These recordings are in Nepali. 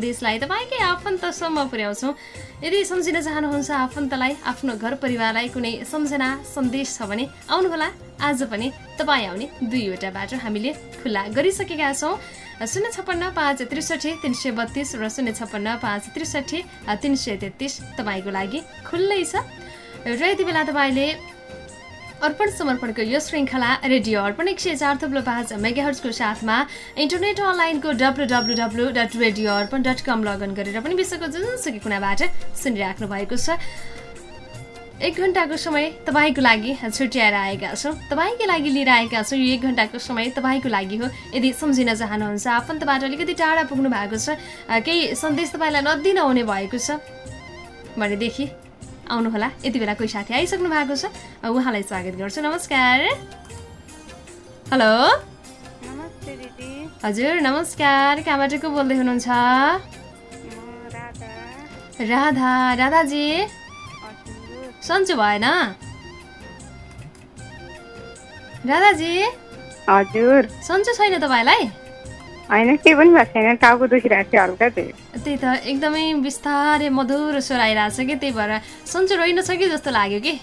सन्देशलाई तपाईँकै आफन्तसम्म पुर्याउँछौँ। यदि सम्झिन चाहनुहुन्छ आफन्तलाई आफ्नो घर परिवारलाई कुनै सम्झना सन्देश छ भने आउनुहोला। आज पनि तपाईँ आउने दुईवटा बाटो हामीले खुल्ला गरिसकेका छौँ। शून्य छप्पन्न पाँच त्रिसठी तिन सय बत्तिस र शून्य छप्पन्न पाँच त्रिसठी तिन सय तेत्तिस तपाईँको लागि खुल्लै छ। र यति बेला तपाईँले अर्पण समर्पणको यो श्रृङ्खला रेडियो अर्पण एक सय चार थुप्रो पाँच मेगाहर्सको साथमा इन्टरनेट अनलाइनको W W W dot radio Arpan dot com login गरेर पनि विश्वको जुनसुकै कुनाबाट सुनिराख्नु भएको छ। एक घन्टाको समय तपाईँको लागि छुट्याएर आएका छौँ। तपाईँकै लागि लिएर आएका छौँ। यो एक घन्टाको समय तपाईँको लागि हो। यदि सम्झिन चाहनुहुन्छ आफन्तबाट अलिकति टाढा पुग्नु भएको छ केही सन्देश तपाईँलाई नदिन आउने भएको छ भनेदेखि आउनुहोला। यति बेला कोही साथी आइसक्नु भएको छ। उहाँलाई स्वागत गर्छु। नमस्कार। हेलो। नमस्ते दिदी। हजुर नमस्कार। कहाँबाट को बोल्दै हुनुहुन्छ? राधा। राधा। राधाजी। सन्चो भएन? राधाजी। हजुर। सन्चो छैन तपाईँलाई? होइन केही पनि भएको छैन टाउको दुखिरहेको थियो हल्का चाहिँ त्यही त एकदमै बिस्तारै मधुरो स्वर आइरहेको छ कि त्यही भएर सन्चो रहेनछ कि जस्तो लाग्यो कि?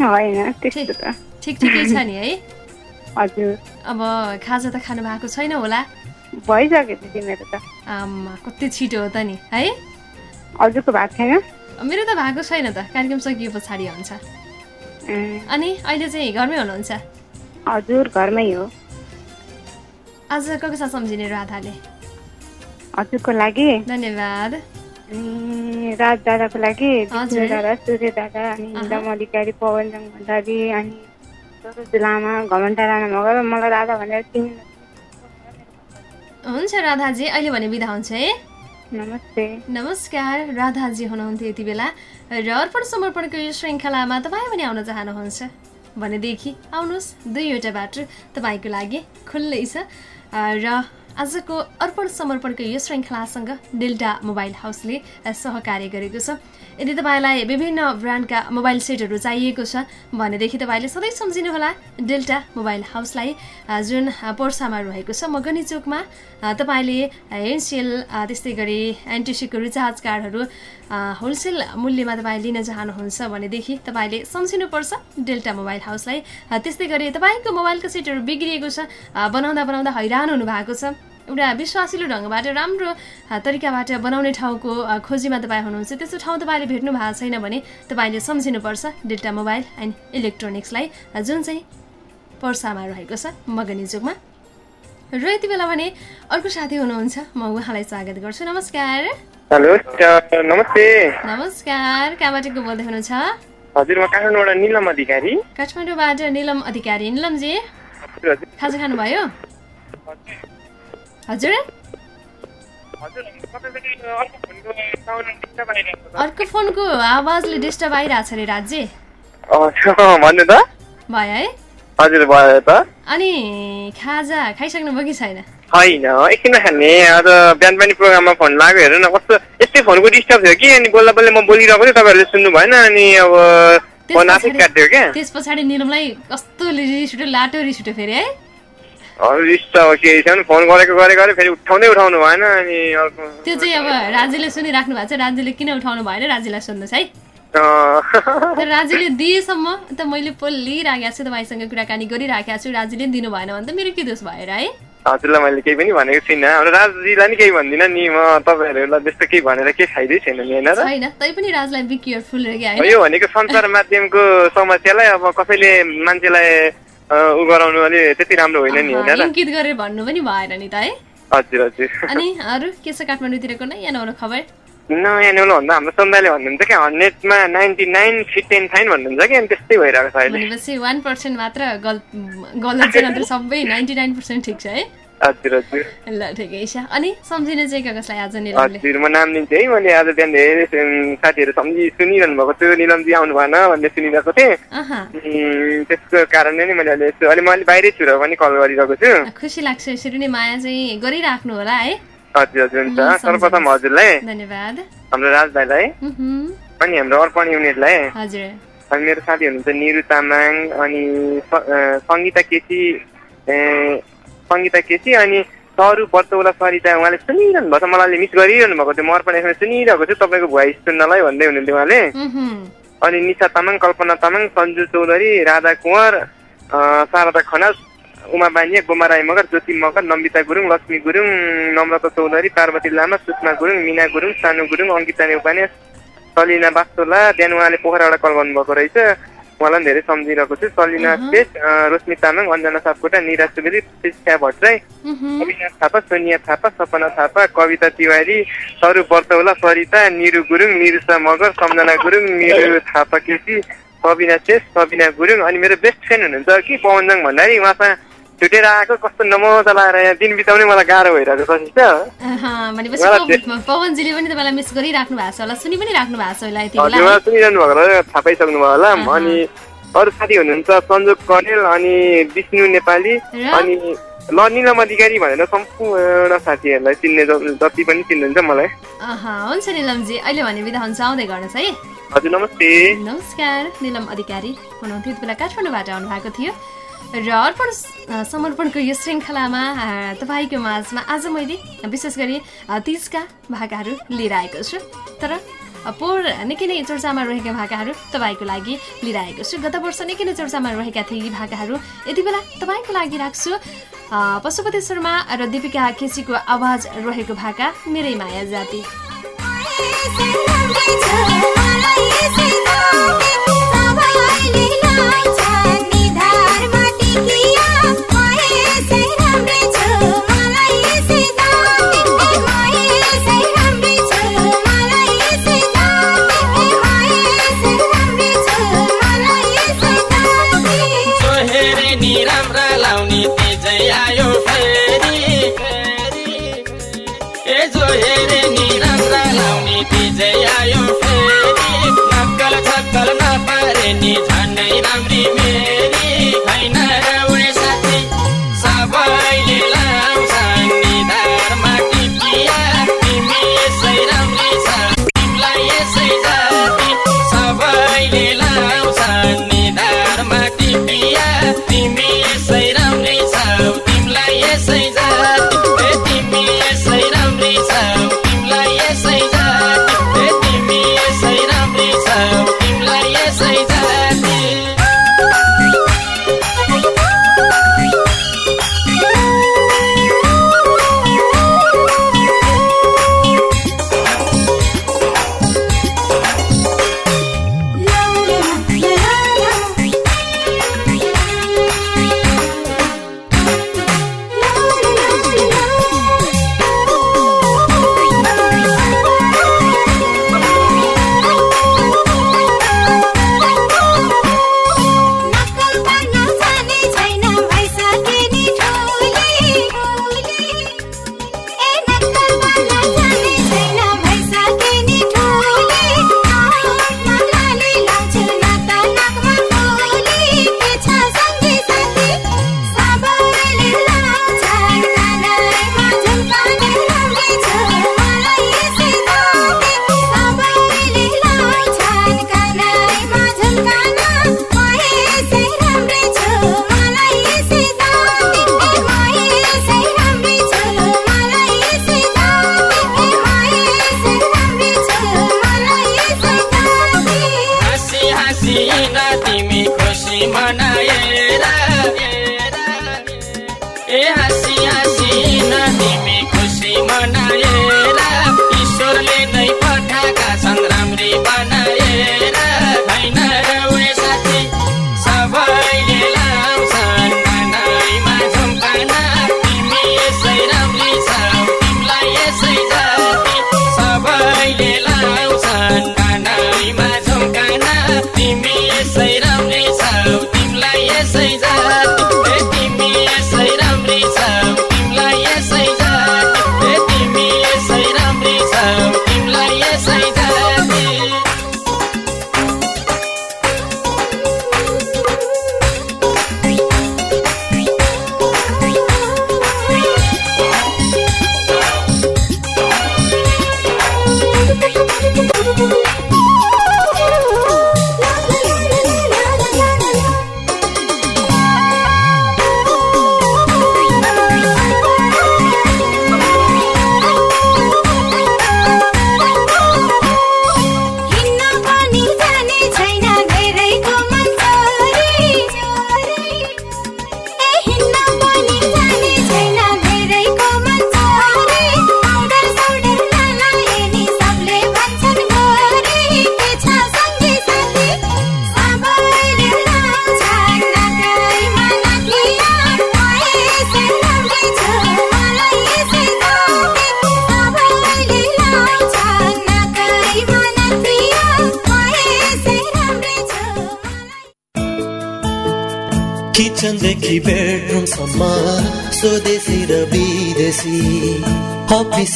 होइन त्यस्तो त। ठिक ठिकै छ नि है। हजुर। अब खाजा त खानु भएको छैन होला। भइसक्यो दिदी मेरो त। आमा कति छिटो हो त नि है? हजुरको भएको छैन? मेरो त भएको छैन त कार्यक्रम सकिए पछाडि हुन्छ। अनि अहिले चाहिँ घरमै हुनुहुन्छ? हजुर घरमै हो। आज को को साथ सम्झिने राधाले हजुरको लागि? धन्यवाद। अनि राज दादाको लागि। दादा सूर्य दादा अनि इन्दम अधिकारी पवनजङ भण्डारी अनि लामा घमण्टा राणा मगर मलाई राधा भनेर चिन्नु हुन्छ राधाजी अहिले भने बिदा हुन्छ है। नमस्ते। नमस्कार राधाजी हुनुहुन्थ्यो यति बेला। र अर्पण समर्पणको यो श्रृङ्खलामा तपाईँ पनि आउन चाहनुहुन्छ? भनेदेखि आउनुहोस् दुईवटा बाटो तपाईँको लागि खुल्लै छ। र आजको अर्पण समर्पणको यो श्रृङ्खलासँग डेल्टा मोबाइल हाउसले सहकार्य गरेको छ। यदि तपाईँलाई विभिन्न ब्रान्डका मोबाइल सेटहरू चाहिएको छ भनेदेखि तपाईँले सधैँ सम्झिनुहोला डेल्टा मोबाइल हाउसलाई जुन पर्सामा रहेको छ। मगनी चोकमा तपाईँले एनसिएल त्यस्तै गरी एनटिसीको रिचार्ज कार्डहरू होलसेल मूल्यमा तपाईँ लिन चाहनुहुन्छ भनेदेखि तपाईँले सम्झिनुपर्छ डेल्टा मोबाइल हाउसलाई। त्यस्तै गरी तपाईँको मोबाइलको सेटहरू बिग्रिएको छ बनाउँदा बनाउँदा हैरान हुनुभएको छ। एउटा विश्वासिलो ढङ्गबाट राम्रो तरिकाबाट बनाउने ठाउँको खोजीमा तपाईँ हुनुहुन्छ त्यस्तो ठाउँ तपाईँले भेट्नु भएको छैन भने तपाईँले सम्झिनुपर्छ डेल्टा मोबाइल एन्ड इलेक्ट्रोनिक्सलाई जुन चाहिँ पर्सामा रहेको छ मगनी चोकमा र यति बेला भने अर्को साथी हुनुहुन्छ म उहाँलाई स्वागत गर्छु नमस्कार। हेलो नमस्ते। नमस्कार कहाँबाट को बोल्दै हुनुहुन्छ? हजुर म काठमाडौँबाट निलम अधिकारी। काठमाडौँबाट निलम अधिकारी निलमजी। खाजा खानुभयो? हजुर? अर्को फोनको आवाजले डिस्टर्ब आइरहेको छ अरे राज्य। भन्नु त। भयो है। हजुर भयो त। अनि खाजा खाइसक्नुभयो कि छैन? होइन एकछिनमा खाने। आज बिहान पनि प्रोग्राममा फोन लाग्यो हेर न कस्तो यस्तै फोनको डिस्टर्ब थियो कि? अनि बल्ल बल्ल म बोलिरहेको थिएँ तपाईँहरूले सुन्नु भएन। अनि अब फोन आफै काट्यो क्या? त्यस पछाडि निलमलाई कस्तो रिस उठ्यो लाटो रिस उठ्यो फेरि है? रिस्ट अब के छ भने फोन गरेको गरे गरे फेरि उठाउँदै उठाउनु भएन अनि अर्को त्यो चाहिँ अब राज्यले सुनिराख्नु भएको छ। राज्यले किन उठाउनु भएन? राज्यलाई सुन्नुहोस् है। राज्यले दिएसम्म त मैले पोलिराखेको छु तपाईँसँग कुराकानी गरिराखेको छु। राज्यले दिनु भएन भने त मेरो के दोष भएर है? हजुरलाई मैले केही पनि भनेको छुइनँ। हाम्रो राजजीलाई नि केही भन्दिनँ नि म। तपाईँहरूलाई त्यस्तो केही भनेर केही फाइदै छैन नि होइन छैन। तैपनि राजलाई बी केयरफुल यो भनेको सञ्चार माध्यमको समस्यालाई अब कसैले मान्छेलाई उ गराउनु अलि त्यति राम्रो होइन नि होइन इङ्कित गरेर भन्नु पनि भएन नि त है। हजुर हजुर। अनि अरू के छ काठमाडौँतिरको नयाँ नौलो खबर? नयाँ भन्दा हाम्रो समुदायले भन्नुहुन्छ कि हन्ड्रेडमा ninety nine fit and fine भन्नुहुन्छ कि अनि त्यस्तै भइरहेको छ अहिले। भनेपछि वान पर्सेन्ट मात्र गल गलत चाहिँ सबै नाइन्टी नाइन पर्सेन्ट ठिक छ है। हजुर हजुर ल ठिकै छ। अनि सम्झिने चाहिँ क- कसलाई आज निरमले हजुर म नाम लिन्छु है मैले आज बिहान धेरै उम्, साथीहरू सम्झि सुनिरहनु भएको थियो। निलमजी आउनु भएन भन्ने सुनिरहेको थिएँ। अहँ। उम्, त्यसको कारणले नै मैले अहिले यसो अहिले म अहिले बाहिरै छु र पनि कल गरिरहेको छु। खुसी लाग्छ यसरी नै माया चाहिँ गरिराख्नु होला है। हजुर हजुर हुन्छ। ल, सर्वप्रथम सम्झनुहोस्। हजुरलाई। धन्यवाद। हाम्रो राज भाइलाई मह्म, अनि हाम्रो अर्पण युनिटलाई। हजुर। अनि मेरो साथी हुनुहुन्छ निरु तामाङ अनि सङ्गीता केसी सङ्गीता केसी अनि सरू पर्तौला सरिता उहाँले सुनिरहनु भएको छ। मलाई मिस गरिरहनु भएको थियो। म अर्पण एफएम सुनिरहेको छु। तपाईँको भोइस सुन्नलाई भन्दै हुनुहुन्थ्यो उहाँले। उहुँ। अनि निशा तामाङ कल्पना तामाङ सन्जु चौधरी राधा कुँवर शारदा खनाल उमा बानिया गोमा राई मगर ज्योति मगर नम्बिता गुरुङ लक्ष्मी गुरुङ नम्रता चौधरी पार्वती लामा सुषमा गुरुङ मिना गुरुङ सानु गुरुङ अङ्किता नेउपाने सलिना बास्तोला बिहान उहाँले पोखराबाट कल गर्नुभएको रहेछ। उहाँलाई पनि धेरै सम्झिरहेको छु। सलिना शेष अँ, रोशनी तामाङ अञ्जना सापकोटा निरा सुवेदी शिक्षा भट्टराई। अविनाश थापा सोनिया थापा सपना थापा कविता तिवारी सरू बर्तौला सरिता निरु गुरुङ निरुसा मगर सम्झना गुरुङ निरु थापा केसी सबिना शेष सबिना गुरुङ अनि मेरो बेस्ट फ्रेन्ड हुनुहुन्छ कि पवनजङ भन्दाखेरि उहाँसँग छुटेर आएको कस्तो नमजा लगाएर यहाँ दिन बिताउने मलाई गाह्रो भइरहेको छ पवनजीले पनि तपाईँलाई मिस गरिराख्नु भएको छ होला। सुनि पनि राख्नु भएको छ होला सुनिरहनु भएको होला थाहा पाइसक्नु भयो होला। अनि अरू साथी हुनुहुन्छ सञ्जोग कणेल अनि विष्णु नेपाली? अनि ल निलम अधिकारी भनेर सम्पूर्ण साथीहरूलाई चिन्ने जति पनि चिन्नुहुन्छ मलाई। हुन्छ निलमजी। अहिले भने बिदा हुन्छ आउँदै गर्नुहोस् है। हजुर नमस्ते। नमस्कार निलम अधिकारी। हुनुहुन्थ्यो त्यति बेला काठमाडौँबाट आउनु भएको थियो। र अर्पण समर्पणको यो श्रृङ्खलामा तपाईँको माझमा आज मैले विशेष गरी तिजका भाकाहरू लिएर आएको छु। तर पोहोर निकै नै चर्चामा रहेका भाकाहरू तपाईँको लागि लिएर आएको छु। गत वर्ष निकै नै चर्चामा रहेका थिए यी भाकाहरू। यति बेला तपाईँको लागि राख्छु पशुपति शर्मा र दिपिका केसीको आवाज रहेको भाका मेरै माया जाति।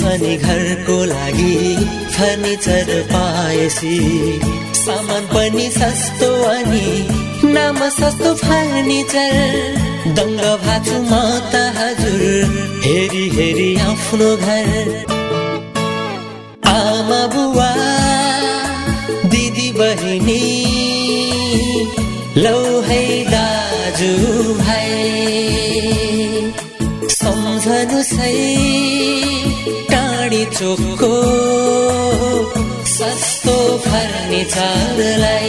अनि घरको लागि फर्निचर पाएसी। सामान पनि सस्तो अनि नाम सस्तो फर्निचर। दङ्ग भाछु म त हजुर हेरी हेरी आफ्नो घर। आमा बुवा दिदी बहिनी लौ है दाजु भाइ। सम्झनु सही। टाढी चोकको सस्तो फर्निचरलाई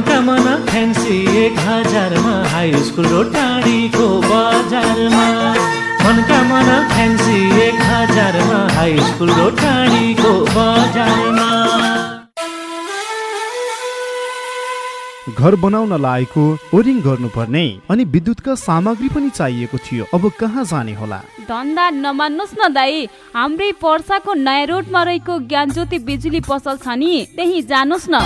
मनका मना फ्यान्सी एक हजारमा हाई स्कुल र टाढीको बजारमा। मनका मना फ्यान्सी एक हजारमा हाई स्कुल र टाढीको बजारमा। घर बनाउन लागेको ओरिङ गर्नुपर्ने अनि विद्युतका सामग्री पनि चाहिएको थियो। अब कहाँ जाने होला? धन्दा नमान्नुहोस् न दाई हाम्रै पर्साको नयाँ रोडमा रहेको ज्ञानज्योति बिजुली पसल छ नि त्यही जानुहोस् न।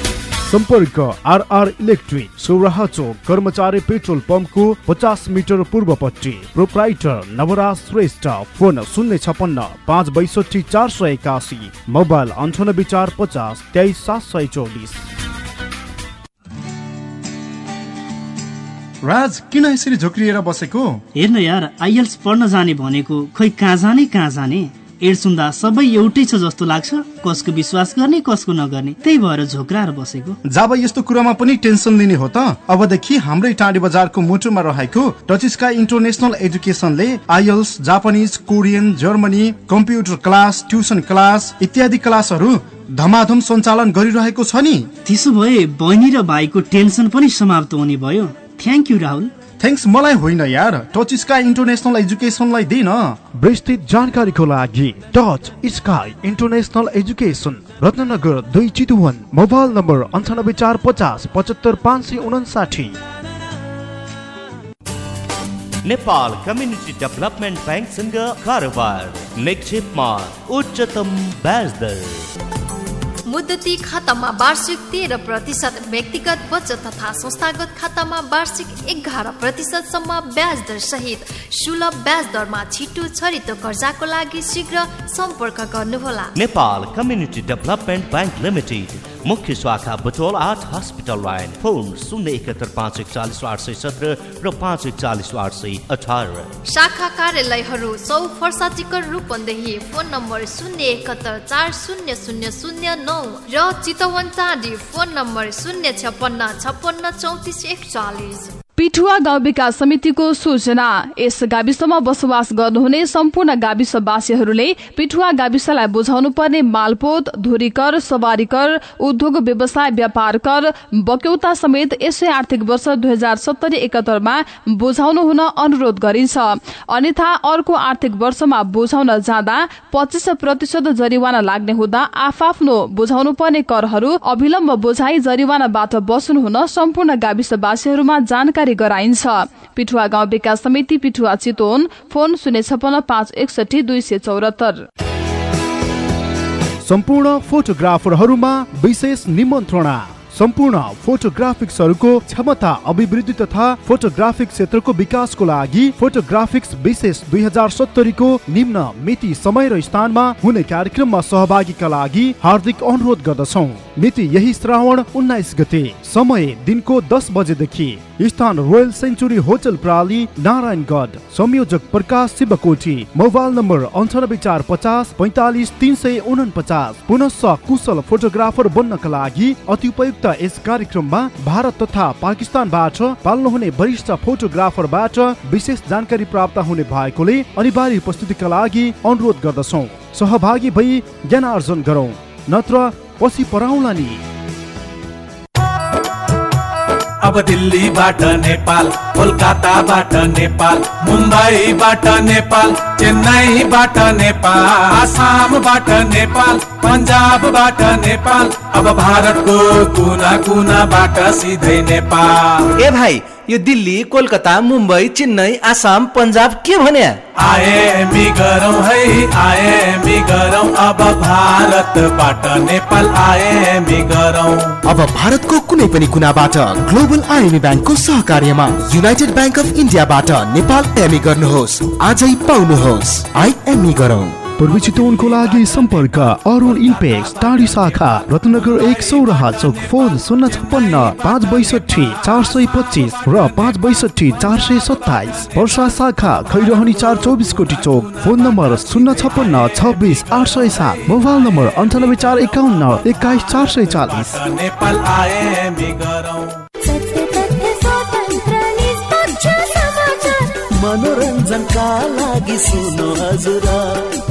सम्पर्क आरआर इलेक्ट्रिक सौराहा चोक कर्मचारी पेट्रोल पम्पको पचास मिटर पूर्वपट्टि। प्रोप्राइटर नवराज श्रेष्ठ फोन शून्य छपन्न पाँच बैसठी चार सय एकासी मोबाइल अन्ठानब्बे चार पचास तेइस सात सय चौबिस। राज किन यसरी झोक्रिएर बसेको? हेर्न यार आइएल्स पढ्न जाने भनेको खोइ कहाँ जाने कहाँ जाने? एड सुन्दा सबै एउटै छ जस्तो लाग्छ। कसको विश्वास गर्ने कसको नगर्ने। त्यही भएर झोक्राएर बसेको। जब यस्तो कुरामा पनि टेन्सन लिने हो त? अबदेखि हाम्रै टाढी बजारको मुटुमा रहेको टचिस्का international एजुकेसनले IELTS Japanese Korean Germany computer class tuition class इत्यादि क्लासहरू धमाधम सञ्चालन गरिरहेको छ नि। त्यसो भए बहिनी र भाइको टेन्सन पनि समाप्त हुने भयो। Thank you Rahul. थ्याङ्क्स मलाई होइन यार। टच स्काई इन्टरनेसनल एजुकेसनलाई दिन। विस्तृत जानकारीको लागि touch sky international education Ratnagar दुई चितुवन मोबाइल नम्बर अन्ठानब्बे चार पचास पचहत्तर पाँच सय उनासाठी। नेपाल कम्युनिटी डेभलपमेन्ट ब्याङ्कसँग कारोबार निक्षेपमा उच्चतम ब्याज दर मुद्दती खातामा वार्षिक तेह्र प्रतिशत व्यक्तिगत बचत तथा संस्थागत खातामा वार्षिक एघार प्रतिशतसम्म ब्याज दर सहित सुलभ ब्याज दरमा छिटो छरितो कर्जाको लागि शीघ्र सम्पर्क गर्नुहोला। Nepal community development bank limited. मुख्य शाखा बुटोल आठ हस्पिटल लाइन फोन शून्य एकहत्तर पाँच एकचालिस आठ सय सत्र र पाँच एकचालिस आठ सय अठार। शाखा कार्यालयहरू सौ फर्साटिकर रूपन्देही फोन नम्बर शून्य एकहत्तर चार शून्य शून्य शून्य नौ र चितवन टाढी फोन नम्बर शून्य छपन्न छप्पन्न चौतिस एकचालिस। पिठुवा गाउँ विकास समितिको सूचना। यस गाविसमा बसोबास गर्नुहुने सम्पूर्ण गाविसवासीहरूले पिठुवा गाविसलाई बुझाउनु पर्ने मालपोत धुरीकर सवारी कर उद्योग व्यवसाय व्यापार कर बक्यौता समेत यसै आर्थिक वर्ष दुई हजार सत्तरी एकहत्तरमा बुझाउनु हुन अनुरोध गरिन्छ। अन्यथा अर्को आर्थिक वर्षमा बुझाउन जाँदा पच्चिस प्रतिशत जरिवाना लाग्ने हुँदा आफआफ्नो बुझाउनु पर्ने करहरू अविलम्ब बुझाइ जरिवानाबाट बस्नु हुन सम्पूर्ण गाविसवासीहरूमा जानकारी गराइन्छ। पिठुवा गाउँ विकास समिति पिठुवा चितवन फोन शून्य छपन्न पाँच एकसठी दुई सय चौरात्तर। सम्पूर्ण फोटोग्राफरहरूमा विशेष निमन्त्रणा। सम्पूर्ण फोटोग्राफिक्सहरूको क्षमता अभिवृद्धि तथा फोटोग्राफिक क्षेत्रको विकासको लागि फोटोग्राफिक्स विशेष दुई हजार सत्तरीको निम्न मिति समय र स्थानमा हुने कार्यक्रममा सहभागीका लागि हार्दिक अनुरोध गर्दछौ। मिति यही श्रावण उन्नाइस गते समय दिनको दस बजेदेखि स्थान रोयल सेन्चुरी होटल प्राली नारायणगढ। संयोजक प्रकाश शिवकोटी मोबाइल नम्बर अन्ठानब्बे चार पचास पैतालिस तिन सय उनपचास पुनः कुशल फोटोग्राफर बन्नका लागि अति उपयुक्त यस कार्यक्रममा भारत तथा पाकिस्तानबाट पाल्नुहुने वरिष्ठ फोटोग्राफरबाट विशेष जानकारी प्राप्त हुने भएकोले अनिवार्य उपस्थितिका लागि अनुरोध गर्दछौ। सहभागी भई ज्ञान आर्जन गरौँ। नत्र पछि पराउला नि। अब दिल्लीबाट नेपाल कोलकाताबाट नेपाल मुम्बईबाट नेपाल चेन्नईबाट नेपाल आसामबाट नेपाल पन्जाबबाट नेपाल अब भारतको कुना कुनाबाट सिधै नेपाल। ए भाइ यो दिल्ली कोलकाता मुम्बई चेन्नई आसाम पन्जाब के भन्या आएमी गरौँ है आएमी गरौँ। अब भारतबाट नेपाल आएमी गरौँ। अब भारतको कुनै पनि कुनाबाट ग्लोबल आइएमी ब्याङ्कको सहकार्यमा युनाइटेड ब्याङ्क अफ इन्डियाबाट नेपाल एमी गर्नुहोस्। आजै पाउनुहोस्। आइएमई गरौँ। पूर्वी चितवनको लागि सम्पर्क अरुण इन्पेक्स टाढी शाखा रत्नगर एक सौराहा चौक फोन शून्य छप्पन्न पाँच बैसठी चार सय पच्चिस र पाँच बैसठी चार सय सत्ताइस वर्षा शाखा खैरहनी चार चौबिस कोटी चौक फोन नम्बर शून्य छप्पन्न छब्बिस आठ सय सात मोबाइल नम्बर अन्ठानब्बे चार एकाउन्न एक्काइस चार सय चालिस मनोरञ्जनका लागि सुन्नु हजुर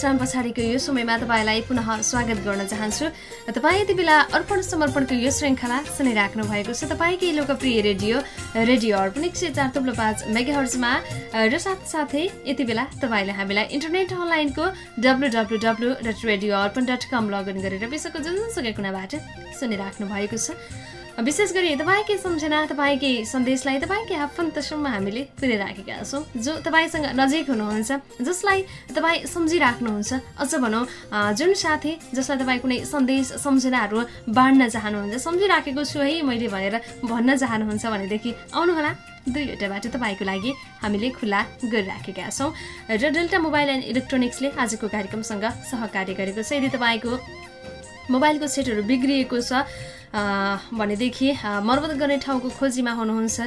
विश्राम पछाडिको यो समयमा तपाईँलाई पुनः स्वागत गर्न चाहन्छु। तपाईँ यति बेला अर्पण समर्पणको यो श्रृङ्खला सुनिराख्नु भएको छ। तपाईँकै लोकप्रिय रेडियो रेडियो अर्पण एक सय चार थुप्रो पाँच मेगाहर्जमा र साथसाथै यति बेला तपाईँले हामीलाई इन्टरनेट अनलाइनको W W W dot radio Arpan dot com login गरेर विश्वको जुनसुकै कुनाबाट सुनिराख्नु भएको छ। विशेष गरी तपाईँकै सम्झना तपाईँकै सन्देशलाई तपाईँकै आफन्तसम्म हामीले पुर्याइराखेका छौँ। जो तपाईँसँग नजिक हुनुहुन्छ जसलाई तपाईँ सम्झिराख्नुहुन्छ अझ भनौँ जुन साथी जसलाई तपाईँ कुनै सन्देश सम्झनाहरू बाँड्न चाहनुहुन्छ सम्झिराखेको छु है मैले भनेर भन्न चाहनुहुन्छ भनेदेखि आउनुहोला। दुईवटा बाटो तपाईँको लागि हामीले खुला गरिराखेका छौँ। र डेल्टा मोबाइल एन्ड इलेक्ट्रोनिक्सले आजको कार्यक्रमसँग सहकार्य गरेको छ। यदि तपाईँको मोबाइलको सेटहरू बिग्रिएको छ। भनेदेखि मर्मत गर्ने ठाउँको खोजीमा हुनुहुन्छ।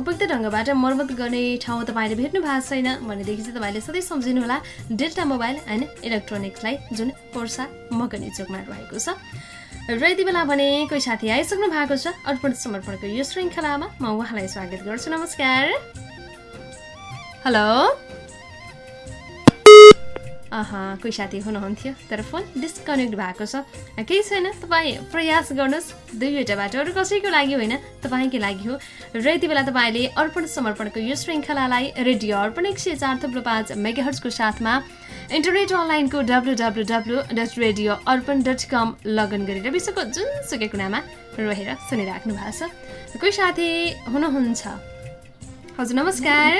उपयुक्त ढङ्गबाट मर्मत गर्ने ठाउँ तपाईँले भेट्नु भएको छैन भनेदेखि चाहिँ तपाईँले सधैँ सम्झिनुहोला। डेल्टा मोबाइल एन्ड इलेक्ट्रोनिक्सलाई जुन पर्सा मगनी चोकमा रहेको छ। र यति बेला भने कोही साथी आइसक्नु भएको छ। अर्पण समर्पणको यो श्रृङ्खलामा म उहाँलाई स्वागत गर्छु। नमस्कार। हेलो। कोही साथी हुनुहुन्थ्यो तर फोन डिस्कनेक्ट भएको छ। केही छैन तपाईँ प्रयास गर्नुहोस्। दुईवटा बाटो अरू कसैको लागि होइन तपाईँकै लागि हो। र यति बेला तपाईँले अर्पण समर्पणको यो श्रृङ्खलालाई रेडियो अर्पण एक सय चार थुप्रो पाँच मेगाहर्सको साथमा इन्टरनेट अनलाइनको W W W dot radio Arpan dot com login गरेर विश्वको जुनसुकै कुनामा रहेर सुनिराख्नु भएको छ। कोही साथी हुनुहुन्छ? हजुर नमस्कार।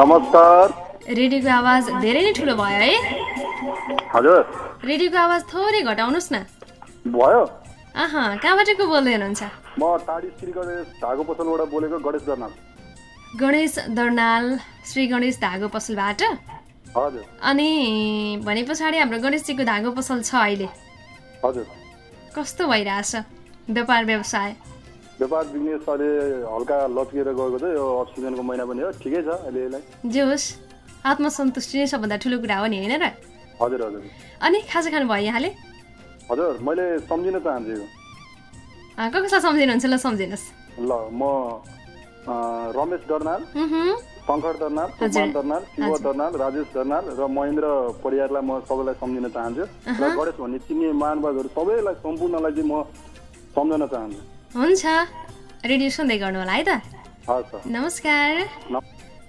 नमस्कार। रेडियोको आवाज धेरै नै ठुलो भयो है। हजुर। रेडियोको आवाज थोरै घटाउनुहोस् न। भयो। आहा कहाँबाट को बोल्दै हुनुहुन्छ? म टाढी श्री गणेश धागो पसलबाट बोलेको गणेश दर्नाल। गणेश दर्नाल श्री गणेश धागो पसलबाट हजुर। अनि भने पछाडि हाम्रो गणेशजीको धागो पसल छ अहिले। हजुर। कस्तो भइरहेछ व्यापार व्यवसाय? व्यापार बिजनेस अहिले हल्का लच्किएर गएको छ। यो अफ सिजनको महिना पनि हो। ठिकै छ अहिले जे होस् आत्मसन्तुष्टि नै सबभन्दा ठुलो कुरा हो नि होइन र? हजुर हजुर। अनि खाजा खानुभयो यहाँले? हजुर मैले सम्झिन चाहन्छु। को कसलाई सम्झिनुहुन्छ? ल सम्झिनुहोस्। ल म रमेश दर्नाल शङ्कर दर्नाल। सुमान दर्नाल शिव। दर्नाल राजेश दर्नाल र महेन्द्र परिवारलाई म सबैलाई सम्झिन चाहन्छु। र। गणेश भन्ने चिन्ने महानुभावहरू सबैलाई सम्पूर्णलाई चाहिँ म सम्झन चाहन्छु। हुन्छ। रेडियो सुन्दै गर्नु होला है त? नमस्कार।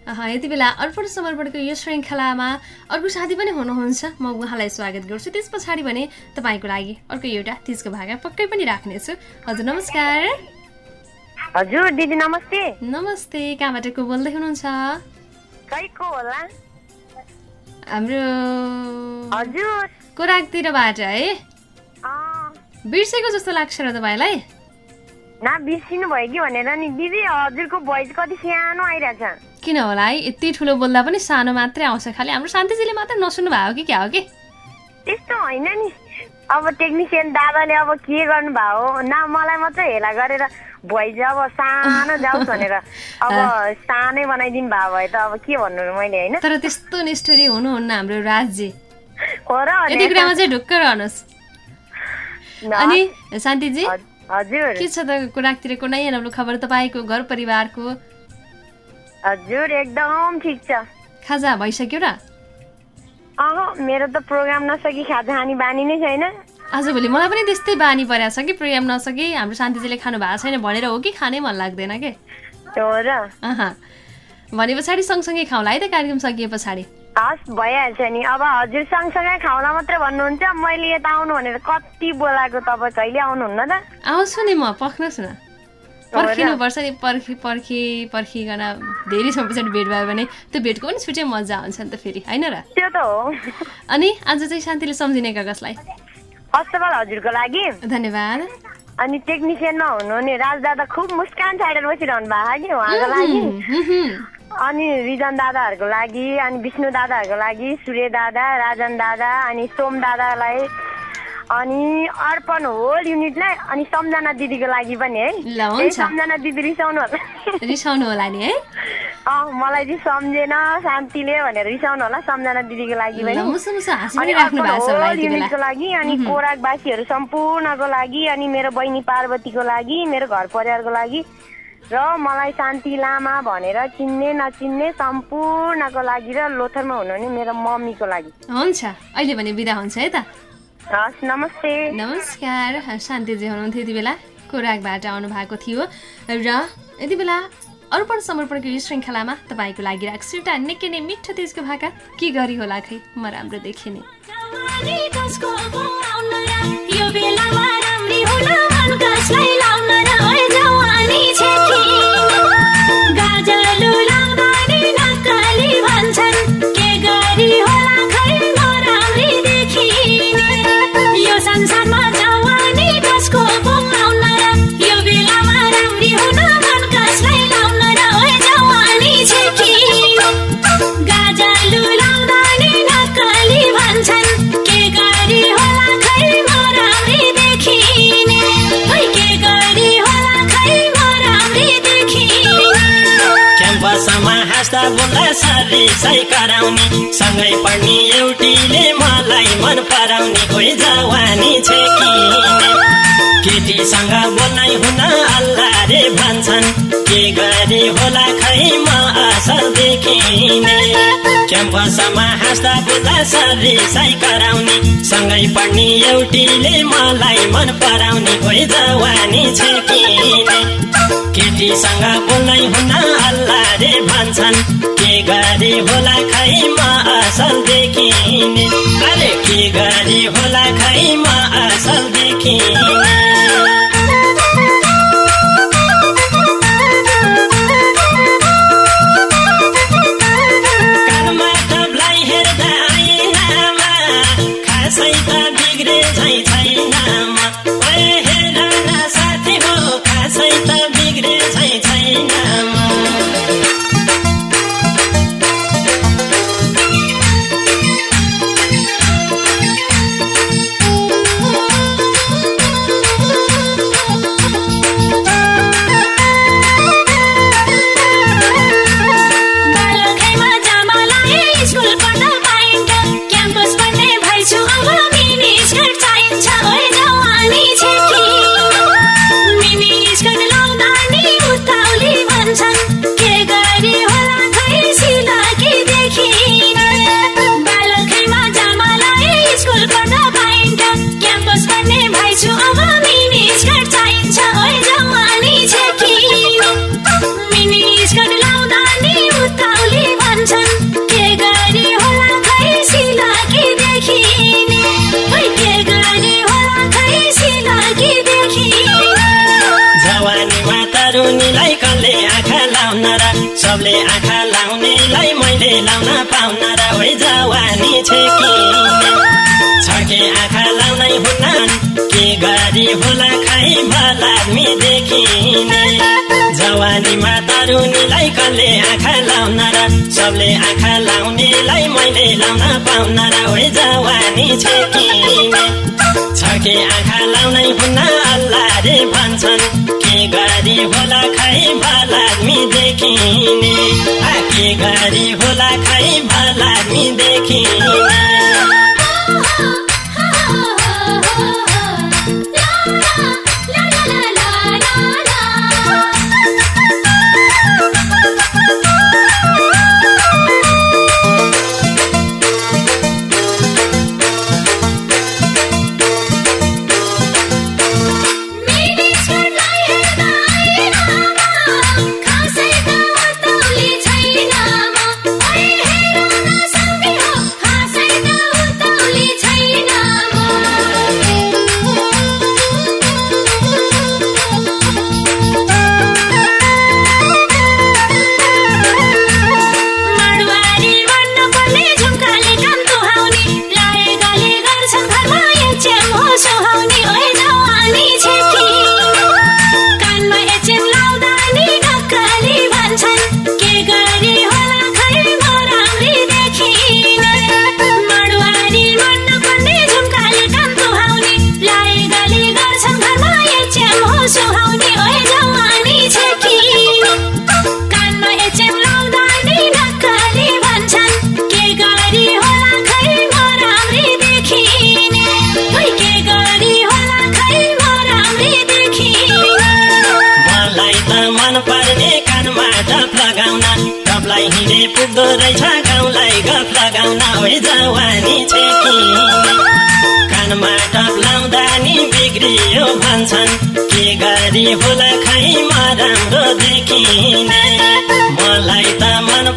यति बेला अर्पण समर्पणको यो श्रृङ्खलामा अर्को साथी पनि हुनुहुन्छ। म उहाँलाई स्वागत गर्छु। त्यस पछाडि भने तपाईँको लागि अर्को एउटा तिजको भागा पक्कै पनि राख्नेछु। हजुर नमस्कार। हजुर दिदी नमस्ते। नमस्ते कहाँबाट को बोल्दै हुनुहुन्छ? होला? हाम्रो हजुर। कोराकतिरबाट है? बिर्सेको जस्तो लाग्छ र तपाईँलाई? न बिर्सिनु भयो कि भनेर नि। दिदी हजुरको भोइस कति सानो आइरहेछ। किन होला है यति ठुलो बोल्दा पनि सानो मात्रै आउँछ। खालि हाम्रो शान्तिजीले मात्रै नसुन्नु भयो कि क्या हो कि? त्यस्तो होइन नि। अब टेक्निसियन दादाले अब के गर्नु भयो न मलाई मात्रै हेला गरेर भोइस अब सानो जाओस् भनेर। अब सानै बनाइदिनु भयो भए त अब के भन्नु मैले होइन? तर त्यस्तो निष्ठुरी हुनुहुन्न हाम्रो राजजी। हो र अनि- यति कुरामा चाहिँ ढुक्क रहनुहोस्। अनि शान्तिजी? हजुर। के छ त कोराकतिरको नयाँ नौलो खबर तपाईँको घर परिवारको? हजुर एकदम ठिक छ। खाजा भइसक्यो र? अह मेरो त प्रोग्राम नसकी खाजा खाने बानी नै छैन। आजभोलि मलाई पनि त्यस्तै बानी परेको छ कि प्रोग्राम नसके? हाम्रो शान्तिजीले खानु भएको छैन भनेर हो कि खानै मन लाग्दैन के? हो र। भने पछाडि सँगसँगै खाउँला है त कार्यक्रम सकिए पछाडि। हस् भइहाल्छ नि। अब हजुर सँगसँगै खाउँला मात्रै भन्नुहुन्छ। मैले यता आउनु भनेर कति बोलाएको तपाईँ कहिले आउनुहुन्न त? आउँछु नि म पर्खनुहोस् न? पर्खिनुपर्छ नि पर्खी पर्खी पर्खिकन धेरै समय पछाडि भेट भयो भने त्यो भेटको पनि छुट्टै मजा आउँछ नि त फेरि होइन र? त्यो त हो। अनि आज चाहिँ शान्तिले सम्झिने कागजलाई फर्स्ट अफ अल हजुरको लागि। धन्यवाद। अनि टेक्निसियनमा हुनुहुने राज दादा खुब मुस्कान छाडेर बसिरहनु भएको कि उहाँको लागि। अनि रिजन दादाहरूको लागि अनि विष्णु दादाहरूको लागि सूर्य दादा राजन दादा अनि सोम दादालाई अनि अर्पण होल युनिटलाई अनि सम्झना दिदीको लागि पनि है। ल, ए, हुन्छ। सम्झना दिदी रिसाउनु होला। रिसाउनु होला नि है? अँ मलाई चाहिँ सम्झेन शान्तिले भनेर रिसाउनु होला सम्झना दिदीको लागि पनि। होला युनिटको लागि अनि। कोराकवासीहरू सम्पूर्णको लागि अनि मेरो बहिनी पार्वतीको लागि मेरो घर परिवारको लागि। र मलाई शान्ति लामा भनेर चिन्ने नचिन्ने सम्पूर्णको लागि र लोथरमा हुनुहुने मेरो मम्मीको लागि। हुन्छ अहिले भने बिदा हुन्छ है त। हस् नमस्ते। नमस्कार शान्तिजी हुनुहुन्थ्यो यति बेला कोराकबाट आउनु भएको थियो। र यति बेला अर्पण समर्पणको यो श्रृङ्खलामा तपाईँको लागि राख्छु एउटा निकै नै मिठो तेजको भाका। के गरी होला खै? म राम्रो देखिने। यो बेलामा राम्री हुन क्याम्पसमा हाँस्दा बोल्दा सर्भिसै कराउने। सँगै पढ्ने एउटीले मलाई मन पराउने कोही जवानी छेकिने केटीसँग बोल्नै हुन अल्लाह रे भन्छन्। के गरी होला खै म असल देखिने। क्याम्पसमा हाँस्दा बोल्दा सरिसाइ कराउने। सँगै पढ्ने एउटीले मलाई मन पराउने होइ जवानी छेकिने केटीसँग बोल्नै हुन अल्लाह रे भन्छन् के गरी होला खै म असल देखिने। अरे के गरी होला खै म असल देखिने। तरुनीलाई कसले आँखा लाउन र सबले आँखा लाउनेलाई मैले लाउन पाउन र जवानी छेकिने छके आँखा लाउनै हुन्न के गरी होला खाइ भलाग्मी देखिने। जवानीमा तरुनीलाई कसले आँखा लाउन र सबले आँखा लाउनेलाई मैले लाउन पाउन र होइ जवानी छेकिने। छके आँखा लाउनै हुन्न अल्लाह रे भन्छन् के गरी होला खै भलाग्मी देखिने। के गरी होला खै भलाग्मी देखिने।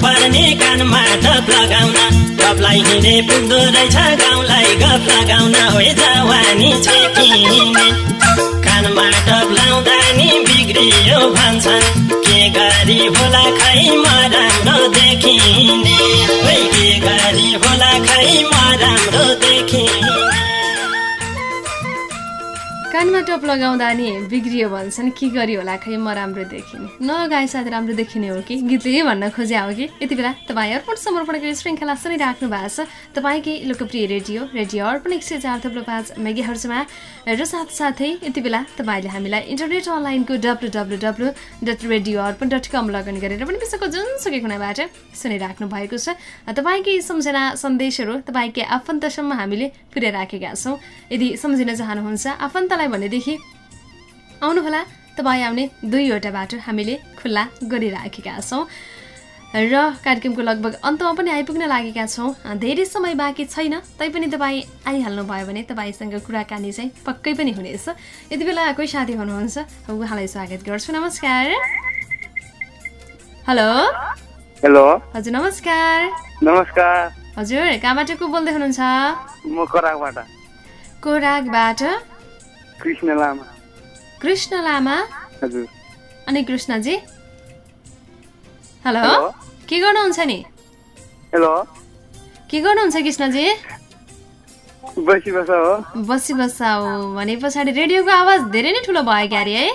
पर्ने कानमा डप लगाउन। डपलाई हिँडे पुग्दो रहेछ गाउँलाई गफ लगाउन। होइ जवानी छेकिने कानमा डब लाउँदा नि बिग्रियो भन्छन्। के गरी होला खै म राम्रो देखिने। कानमा टप लगाउँदा नि बिग्रियो भन्छन् के गरी होला खै म राम्रो देखिने। नगाए साथ राम्रो देखिने हो कि? गीतले भन्न खोज्या हो कि? यति बेला तपाईँ अर्पण समर्पणको श्रृङ्खला सुनिराख्नु भएको छ। तपाईँकै लोकप्रिय रेडियो रेडियो अर्पण एक सय चार थप्लो पाँच मेगाहर्जमा र साथसाथै यति बेला तपाईँले हामीलाई इन्टरनेट अनलाइनको W W W dot radio Arpan dot com login गरेर पनि विश्वको जुनसुकै कुनाबाट सुनिराख्नु भएको छ। तपाईँकै सम्झना सन्देशहरू तपाईँकै आफन्तसम्म हामीले पुर्याइराखेका छौँ। यदि सम्झिन चाहनुहुन्छ आफन्तलाई भनेदेखि आउनुहोला तपाईँ आउने दुईवटा बाटो हामीले खुल्ला गरिराखेका छौँ। र कार्यक्रमको लगभग अन्तमा पनि आइपुग्न लागेका छौँ। धेरै समय बाँकी छैन तैपनि तपाईँ आइहाल्नु भयो भने तपाईँसँग कुराकानी चाहिँ पक्कै पनि हुनेछ। यति बेला कोही साथी हुनुहुन्छ उहाँलाई स्वागत गर्छु। नमस्कार। हेलो। हेलो। हजुर नमस्कार। नमस्कार। हजुर कहाँबाट को बोल्दै हुनुहुन्छ? म कराकबाट कोराकबाट कृष्ण लामा कृष्ण लामा हजुर। अनि कृष्णजी? हेलो। के गर्नुहुन्छ नि? हेलो? के गर्नुहुन्छ कृष्णजी? बसी बस हो। बसी बसा हो। भने पछाडि रेडियोको आवाज धेरै नै ठुलो भयो क्यारे है?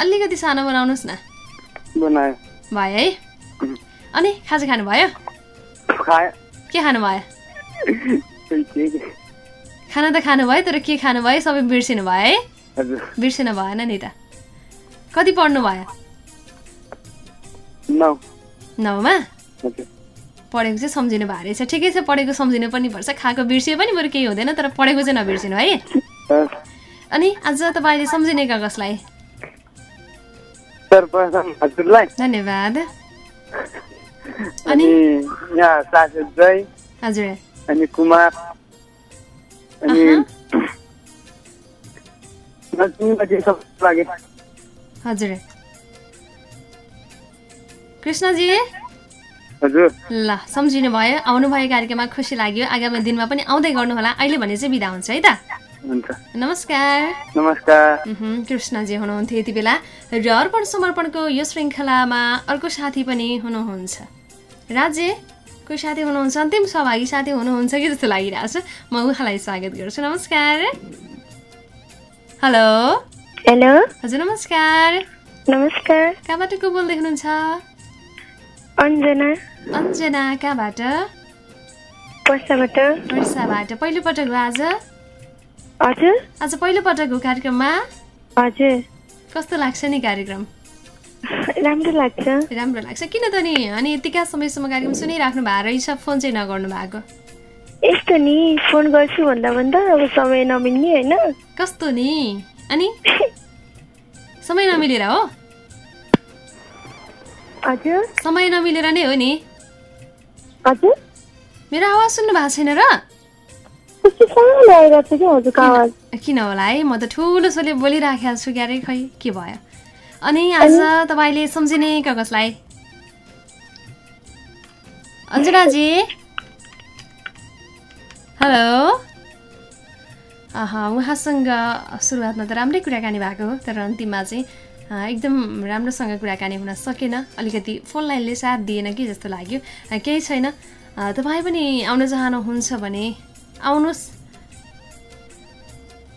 अलिकति सानो बनाउनुहोस् न। बनायो। भयो है? अनि खाजा खानुभयो? खायो। के खानुभयो। खाना त खानुभयो तर के खानुभयो सबै बिर्सिनु भयो है? बिर्सिनु भएन नि त। कति पढ्नु भयो? नौमा? पढेको चाहिँ सम्झिनु भएको रहेछ ठिकै छ पढेको सम्झिनु पनि पर्छ। खाएको बिर्सियो पनि बरु केही हुँदैन तर पढेको चाहिँ नबिर्सिनु है? अनि आज तपाईँले सम्झिने कागजलाई? धन्यवाद। अनि हजुर। अनि कुमार। अनि हजुर। कृष्णजी? हजुर। ल सम्झिनु भयो। आउनुभयो कार्यक्रममा खुसी लाग्यो। आगामी दिनमा पनि आउँदै गर्नुहोला। अहिले भने चाहिँ बिदा हुन्छ है त? नमस्कार। नमस्कार। कृष्णजी हुनुहुन्थ्यो यति बेला। र अर्पण समर्पणको यो श्रृङ्खलामा अर्को साथी पनि हुनुहुन्छ। राज्य कोही साथी हुनुहुन्छ अन्तिम सहभागी साथी हुनुहुन्छ कि जस्तो लागिरहेछ म उहाँलाई स्वागत गर्छु। नमस्कार। हेलो। हेलो। हजुर नमस्कार। नमस्कार। कहाँबाट को बोल्दै हुनुहुन्छ? अन्जना अञ्जना कहाँबाट? पर्साबाट। वर्षाबाट पहिलोपटक हो आज? हजुर। आज पहिलोपटक हो कार्यक्रममा? हजुर। कस्तो लाग्छ नि कार्यक्रम? राम्रो लाग्छ। राम्रो लाग्छ। किन त नि अनि यतिका समयसम्म कार्यक्रम सुनिराख्नु भएको रहेछ फोन चाहिँ नगर्नु भएको। यस्तो नि फोन गर्छु भन्दा भन्दा अब समय नमिल्ने होइन। कस्तो नि? अनि? समय नमिलेर हो? हजुर। समय नमिलेर नै हो नि। हजुर। मेरो आवाज सुन्नु भएको छैन र? किन? होला है? म त ठुलो सोले बोलिराखेको छु क्यारे खै? के भयो? अनि आज तपाईँले सम्झिने कागजलाई? अञ्जनाजी? हेलो? अह उहाँसँग सुरुवातमा त राम्रै कुराकानी भएको हो तर अन्तिममा चाहिँ एकदम राम्रोसँग कुराकानी हुन सकेन। अलिकति फोन लाइनले साथ दिएन कि जस्तो लाग्यो। केही छैन। तपाईँ पनि आउन चाहनुहुन्छ भने आउनुहोस्।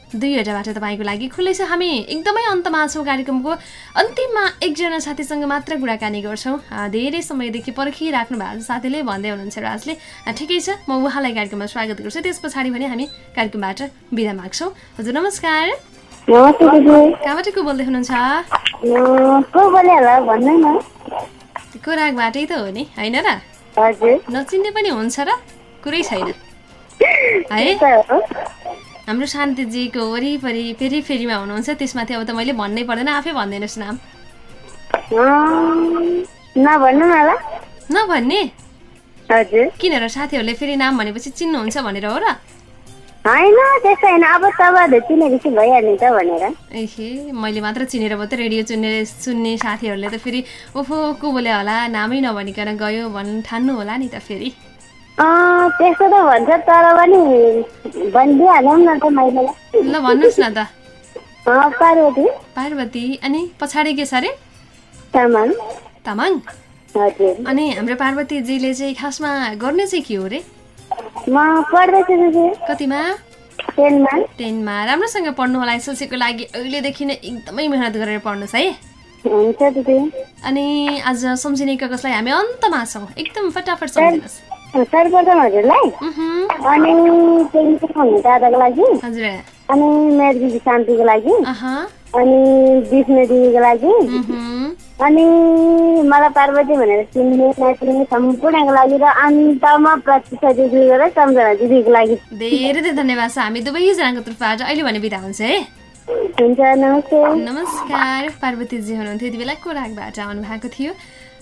दुईवटा बाटो तपाईँको लागि खुल्लै छ। हामी एकदमै अन्तमा छौँ कार्यक्रमको अन्तिममा एकजना साथीसँग मात्र कुराकानी गर्छौँ। धेरै समयदेखि पर्खिराख्नु भएको छ साथीले भन्दै हुनुहुन्छ राजले। ठिकै छ म उहाँलाई कार्यक्रममा स्वागत गर्छु। त्यस पछाडि भने हामी कार्यक्रमबाट बिदा माग्छौँ। हजुर नमस्कार। कहाँबाट को बोल्दै हुनुहुन्छ? कोराकबाटै त हो नि होइन र? नचिन्ने पनि हुन्छ र कुरै छैन। है। हाम्रो शान्तिजीको वरिपरि फेरि फेरिमा हुनुहुन्छ त्यसमाथि अब त मैले भन्नै पर्दैन आफै भनिदिनुहोस् नाम नभन्नु न ल नभन्ने? हजुर। किन र साथीहरूले फेरि नाम भनेपछि चिन्नुहुन्छ भनेर हो र? होइन त्यस्तो होइन अब तपाईँहरू चिनेपछि भइहाल्ने त भनेर। एहे मैले मात्र चिनेर भयो त रेडियो सुन्ने सुन्ने साथीहरूले त फेरि ओहो को बोले होला नामै नभनिकन गयो भन् ठान्नु होला नि त फेरि। त्यस्तो त भन्छ तर पनि भनिदिइहालौँ न त मैले ल भन्नुहोस् न त। पार्वती। पार्वती अनि पछाडि के छ अरे? तामाङ। तामाङ? अनि हाम्रो पार्वतीजीले चाहिँ खासमा गर्ने चाहिँ के हो रे म पढ्दैछु कतिमा? टेनमा। टेनमा। राम्रोसँग पढ्नु होला एसएलसीको लागि अहिलेदेखि नै एकदमै मिहिनेत गरेर पढ्नुहोस् है। हुन्छ अनि आज सम्झिने कागजलाई हामी अन्तमा छौँ। एकदम फटाफट सम्झिनुहोस्। सर्वप्रथम हजुरलाई? अनि हुने दादाको लागि? अनि मेरो दिदी शान्तिको लागि? अनि विष्णु दिदीको लागि? अनि मलाई पार्वती भनेर चिन्ने नचिन्ने सम्पूर्णको लागि र अन्तमा प्रतिशा दिदीको र सम्झना दिदीको लागि। धेरै धेरै धन्यवाद छ। हामी दुवैजनाको तर्फबाट अहिले भने बिदा हुन्छ है? हुन्छ नमस्ते। नमस्कार। पार्वतीजी हुनुहुन्थ्यो यति बेला कोराकबाट आउनु भएको थियो।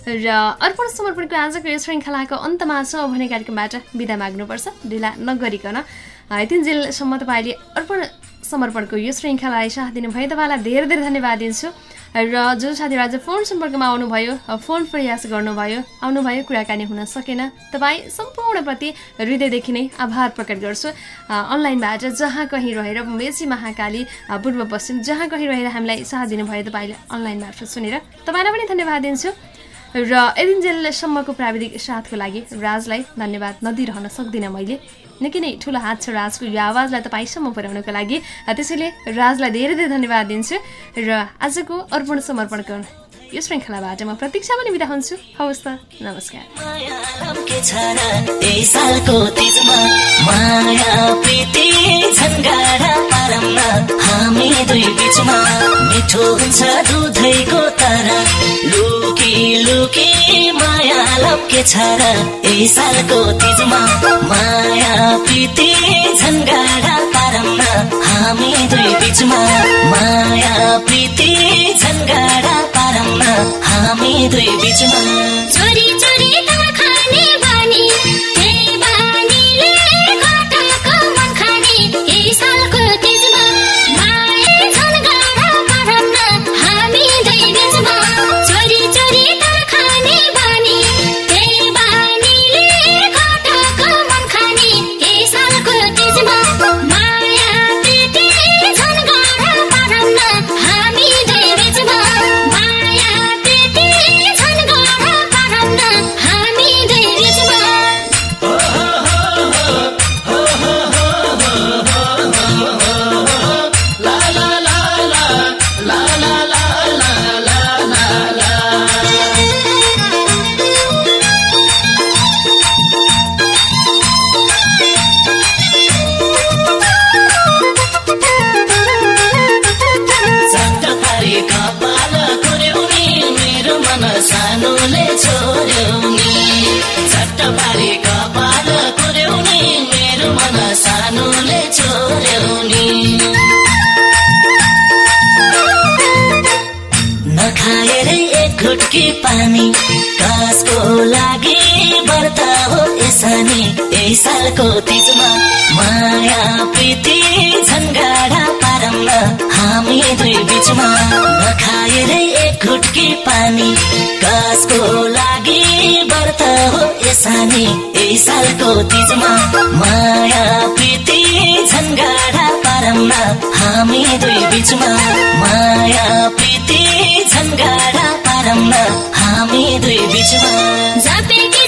र अर्पण समर्पणको आजको यो श्रृङ्खलाको अन्तमा छौँ भने कार्यक्रमबाट बिदा माग्नुपर्छ। ढिला नगरिकन। यतिन्जेलसम्म तपाईँले अर्पण समर्पणको यो श्रृङ्खलालाई साथ दिनुभयो। तपाईँलाई धेरै धेरै धन्यवाद दिन्छु। र जो साथीहरू आज फोन सम्पर्कमा आउनुभयो फोन प्रयास गर्नुभयो आउनुभयो कुराकानी हुन सकेन तपाईँ सम्पूर्णप्रति हृदयदेखि नै आभार प्रकट गर्छु। अनलाइनबाट जहाँ कहीँ रहेर मेची महाकाली पूर्व पश्चिम जहाँ कहीँ रहेर हामीलाई साथ दिनुभयो तपाईँले अनलाइन मार्फत सुनेर। तपाईँलाई पनि धन्यवाद दिन्छु। र एदिन्जेलसम्मको प्राविधिक साथको लागि राजलाई धन्यवाद नदिइरहन सक्दिनँ मैले। निकै नै ठुलो हात छ राजको यो आवाजलाई तपाईँसम्म पुर्याउनको लागि। त्यसैले राजलाई धेरै धेरै धन्यवाद दिन्छु र आजको अर्पण समर्पणको यो श्रृङ्खलाबाट म प्रतीक्षा पनि बिदा हुन्छु। हवस् त नमस्कार। हामी दुई बिचमा मिठो हुन्छ दुधैको तर दुई बिचमा नखाएरै एक घुटकी पानी। कासको लागि व्रत हो यसनी यही सालको तिजमा माया प्रीति झन्गाडा पारम न हामी दुई बिचमा माया प्रीति झन्गाडा पारम न हामी दुई बिचमा। जपेकी